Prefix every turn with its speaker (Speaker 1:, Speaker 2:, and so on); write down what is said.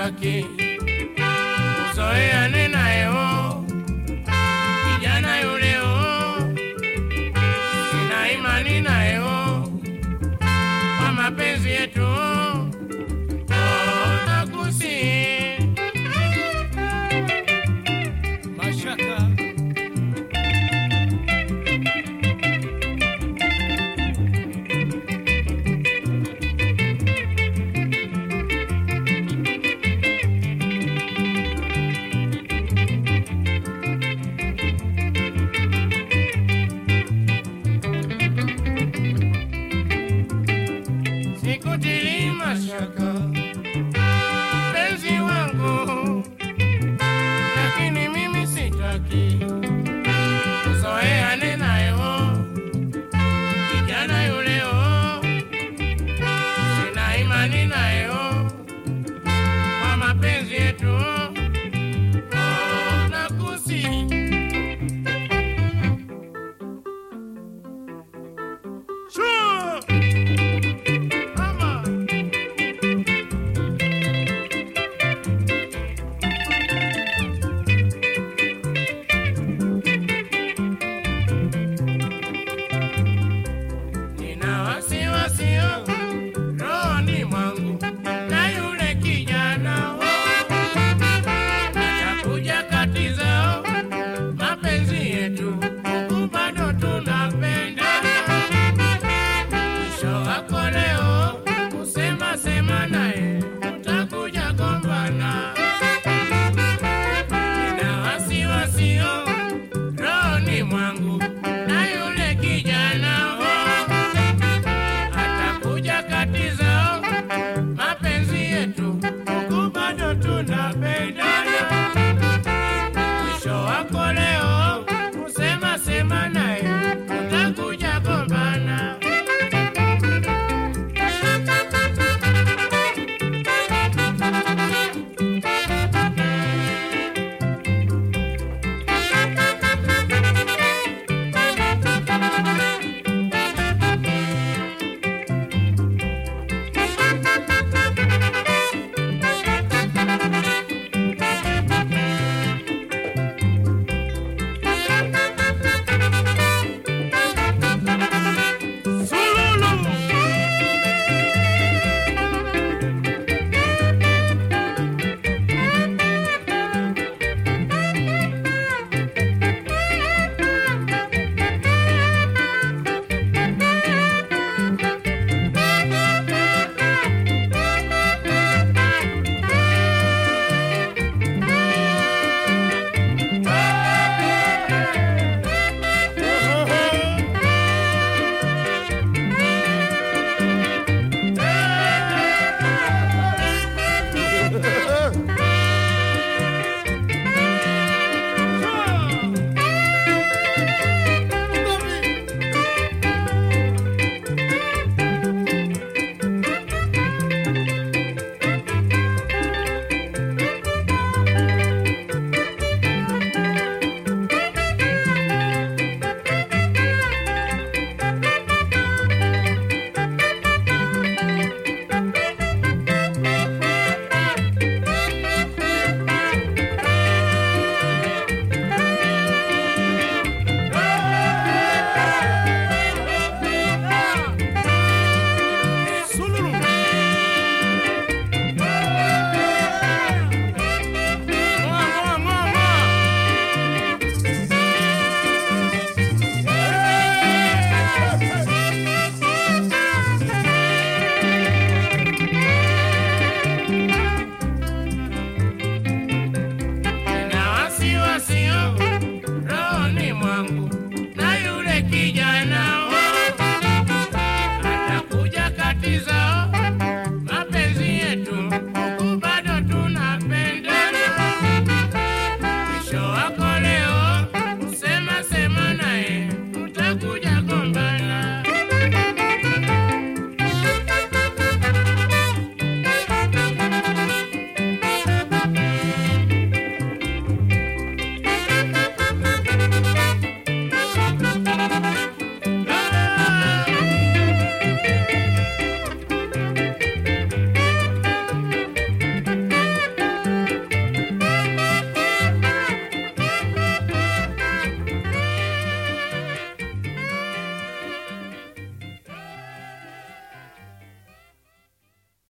Speaker 1: ozalaki kozoyane na yo ninety nine.